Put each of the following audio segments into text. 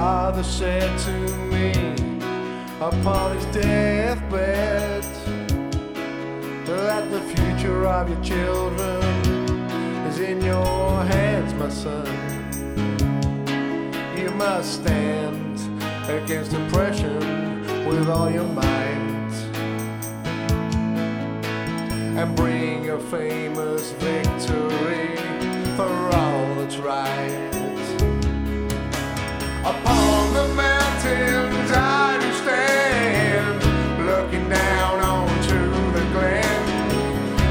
father said to me upon his deathbed that the future of your children is in your hands, my son. You must stand against oppression with all your might and bring a famous victory for all that's right.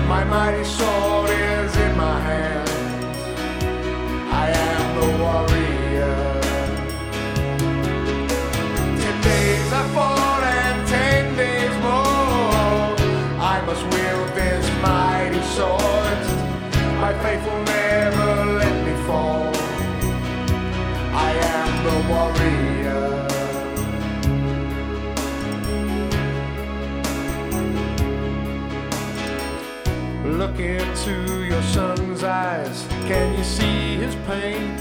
My mighty sword Look into your son's eyes. Can you see his pain?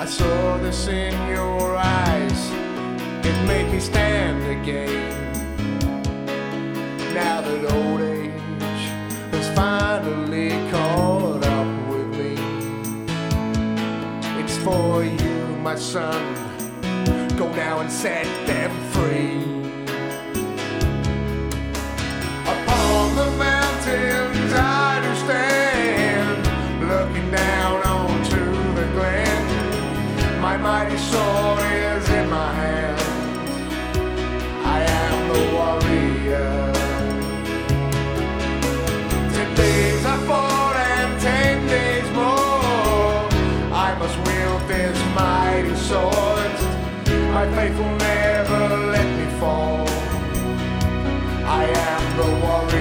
I saw this in your eyes. It made me stand again. Now that old age has finally caught up with me. It's for you, my son. Go now and set them free. Wield this mighty sword. My faith will never let me fall. I am the warrior.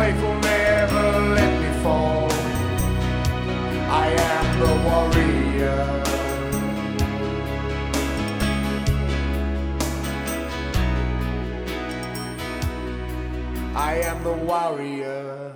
My faith never let me fall. I am the warrior. I am the warrior.